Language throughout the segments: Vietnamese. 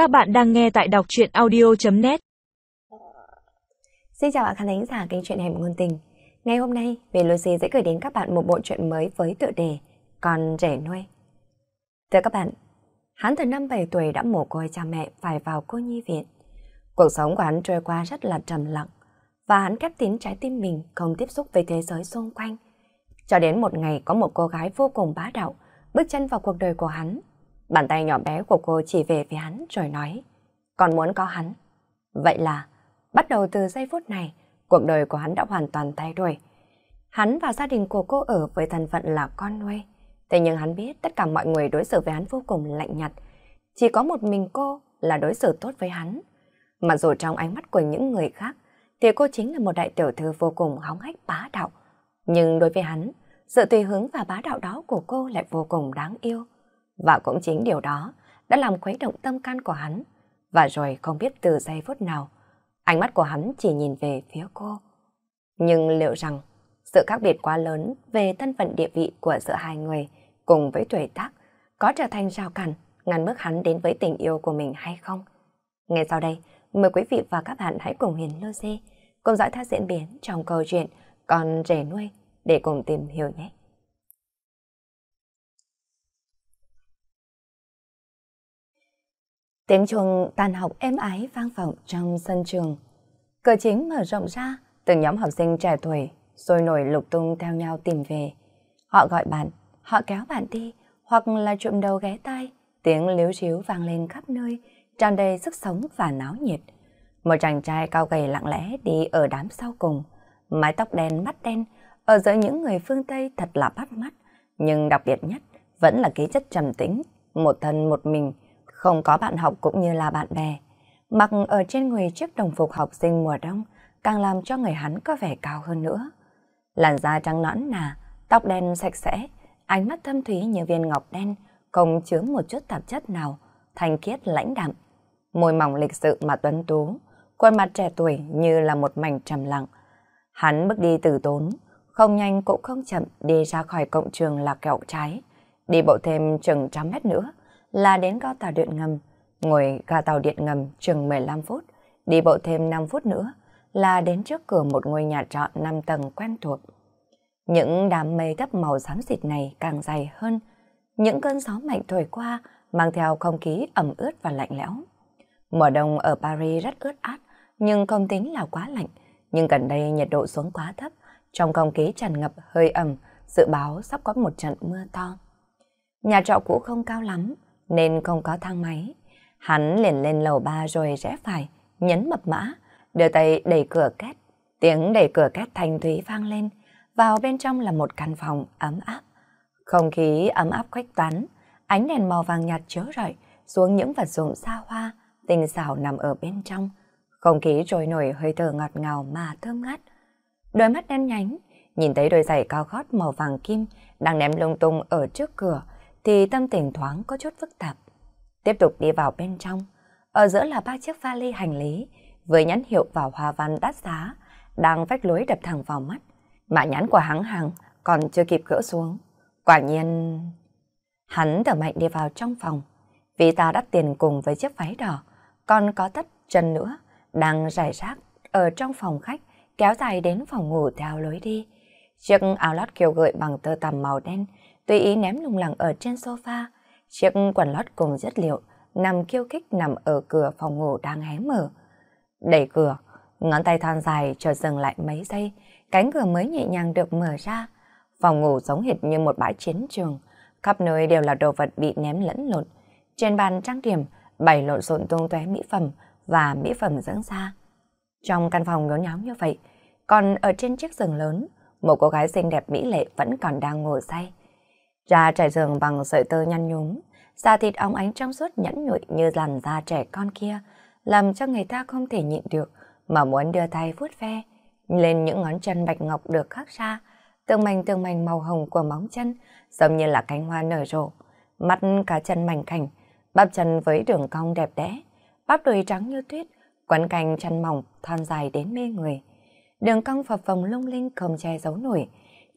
Các bạn đang nghe tại đọc truyện audio.net Xin chào các khán thính giả kênh truyện hẻm ngôn tình. Ngày hôm nay, về Lucy sẽ gửi đến các bạn một bộ truyện mới với tựa đề Con rể nuôi. Thưa các bạn, hắn từ năm 7 tuổi đã mồ côi cha mẹ phải vào cô nhi viện. Cuộc sống của hắn trôi qua rất là trầm lặng và hắn khép tín trái tim mình không tiếp xúc với thế giới xung quanh. Cho đến một ngày có một cô gái vô cùng bá đạo bước chân vào cuộc đời của hắn. Bàn tay nhỏ bé của cô chỉ về phía hắn rồi nói còn muốn có hắn. Vậy là bắt đầu từ giây phút này cuộc đời của hắn đã hoàn toàn thay đổi. Hắn và gia đình của cô ở với thân phận là con nuôi. Thế nhưng hắn biết tất cả mọi người đối xử với hắn vô cùng lạnh nhạt. Chỉ có một mình cô là đối xử tốt với hắn. Mặc dù trong ánh mắt của những người khác thì cô chính là một đại tiểu thư vô cùng hóng hách bá đạo. Nhưng đối với hắn, sự tùy hứng và bá đạo đó của cô lại vô cùng đáng yêu. Và cũng chính điều đó đã làm khuấy động tâm can của hắn. Và rồi không biết từ giây phút nào, ánh mắt của hắn chỉ nhìn về phía cô. Nhưng liệu rằng sự khác biệt quá lớn về thân phận địa vị của giữa hai người cùng với tuổi tác có trở thành rào cản ngăn bước hắn đến với tình yêu của mình hay không? Ngay sau đây, mời quý vị và các bạn hãy cùng Hiền Lucy cùng dõi theo diễn biến trong câu chuyện Con rể nuôi để cùng tìm hiểu nhé. Tiếng chuông tan học êm ái vang vọng trong sân trường. Cửa chính mở rộng ra, từng nhóm học sinh trẻ tuổi sôi nổi lục tung theo nhau tìm về. Họ gọi bạn, họ kéo bạn đi, hoặc là trụm đầu ghé tai, tiếng liếu xíu vang lên khắp nơi, tràn đầy sức sống và náo nhiệt. Một chàng trai cao gầy lặng lẽ đi ở đám sau cùng, mái tóc đen mắt đen, ở giữa những người phương Tây thật là bắt mắt, nhưng đặc biệt nhất vẫn là khí chất trầm tĩnh, một thân một mình, không có bạn học cũng như là bạn bè. Mặc ở trên người chiếc đồng phục học sinh mùa đông càng làm cho người hắn có vẻ cao hơn nữa. Làn da trắng nõn nà, tóc đen sạch sẽ, ánh mắt thâm thúy như viên ngọc đen, không chứa một chút tạp chất nào, thanh khiết lãnh đạm. Môi mỏng lịch sự mà tuấn tú, khuôn mặt trẻ tuổi như là một mảnh trầm lặng. Hắn bước đi từ tốn, không nhanh cũng không chậm đi ra khỏi cổng trường là kẹo trái. Đi bộ thêm chừng trăm mét nữa là đến ga tàu điện ngầm. Ngồi ga tàu điện ngầm chừng 15 phút, đi bộ thêm 5 phút nữa là đến trước cửa một ngôi nhà trọ 5 tầng quen thuộc. Những đám mây thấp màu xám xịt này càng dày hơn. Những cơn gió mạnh thổi qua mang theo không khí ẩm ướt và lạnh lẽo. Mùa đông ở Paris rất ướt át, nhưng không tính là quá lạnh. Nhưng gần đây nhiệt độ xuống quá thấp, trong không khí tràn ngập hơi ẩm, dự báo sắp có một trận mưa to. Nhà trọ cũ không cao lắm, nên không có thang máy. Hắn liền lên lầu ba rồi rẽ phải, nhấn mập mã, đưa tay đẩy cửa két. Tiếng đẩy cửa két thanh thúy vang lên, vào bên trong là một căn phòng ấm áp. Không khí ấm áp khuếch tán, ánh đèn màu vàng nhạt chiếu rọi xuống những vật dụng xa hoa, tinh xảo nằm ở bên trong. Không khí trôi nổi hơi thở ngọt ngào mà thơm ngát. Đôi mắt đen nhánh, nhìn thấy đôi giày cao gót màu vàng kim đang ném lung tung ở trước cửa, thì tâm tình thoáng có chút phức tạp. Tiếp tục đi vào bên trong, ở giữa là ba chiếc vali hành lý với nhãn hiệu vào hoa văn đắt giá, đang vách lối đập thẳng vào mắt. Mã nhãn của hắn hàng còn chưa kịp gỡ xuống. Quả nhiên... Hắn thở mạnh đi vào trong phòng, vì ta đắt tiền cùng với chiếc váy đỏ, còn có tất chân nữa, đang rải rác ở trong phòng khách, kéo dài đến phòng ngủ theo lối đi. Chiếc áo lót kiều gợi bằng tơ tằm màu đen, tùy ý ném lung lẳng ở trên sofa. Chiếc quần lót cùng chất liệu nằm khiêu khích nằm ở cửa phòng ngủ đang hé mở. Đẩy cửa, ngón tay thon dài chờ dừng lại mấy giây, cánh cửa mới nhẹ nhàng được mở ra. Phòng ngủ giống hệt như một bãi chiến trường, khắp nơi đều là đồ vật bị ném lẫn lộn. Trên bàn trang điểm, bày lộn xộn tung tóe mỹ phẩm và mỹ phẩm dưỡng da. Trong căn phòng nhốn nháo như vậy, còn ở trên chiếc giường lớn, một cô gái xinh đẹp mỹ lệ vẫn còn đang ngồi say da trải giường bằng sợi tơ nhăn nhúm, da thịt óng ánh trong suốt nhẵn nhụi như làn da trẻ con kia, làm cho người ta không thể nhịn được mà muốn đưa tay vuốt ve lên những ngón chân bạch ngọc được khắc ra, tương mảnh tương mảnh màu hồng của móng chân, giống như là cánh hoa nở rộ. Mắt cả chân mảnh khảnh, bắp chân với đường cong đẹp đẽ, bắp đùi trắng như tuyết, quấn cành chân mỏng, thon dài đến mê người. Đường cong phập phồng lung linh không che giấu nổi,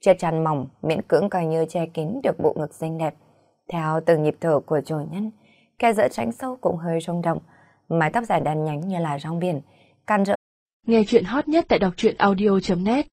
chiếc chăn mỏng miễn cưỡng coi như che kín được bộ ngực xinh đẹp. Theo từng nhịp thở của chủ nhân, kẻ giữa tránh sâu cũng hơi rung động, mái tóc dài đen nhánh như là rong biển, can rỡ. Nghe chuyện hot nhất tại đọc truyện audio.net